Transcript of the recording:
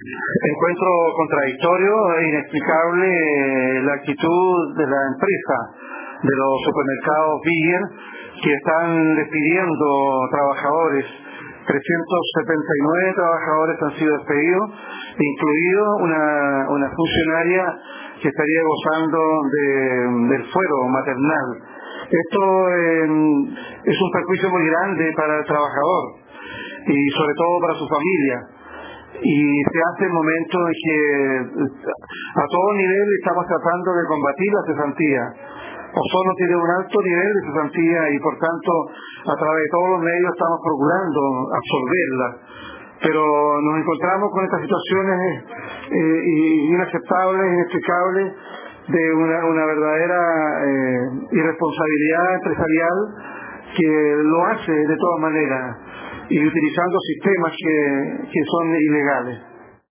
Encuentro contradictorio e inexplicable eh, la actitud de la empresa de los supermercados Villar que están despidiendo trabajadores. 379 trabajadores han sido despedidos, incluido una, funcionaria que estaría gozando del fuero maternal. Esto em, es un perjuicio muy grande para el trabajador y sobre todo para su familia y se hace el momento en que a todo nivel estamos tratando de combatir la cesantía. Osorno tiene un alto nivel de cesantía y por tanto a través de todos los medios estamos procurando absorberla. Pero nos encontramos con estas situaciones eh, inaceptables, inexplicables, de una, verdadera eh, irresponsabilidad empresarial que lo hace de todas maneras y utilizando sistemas que, que son ilegales.